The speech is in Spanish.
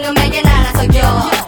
no me llenara soy yo.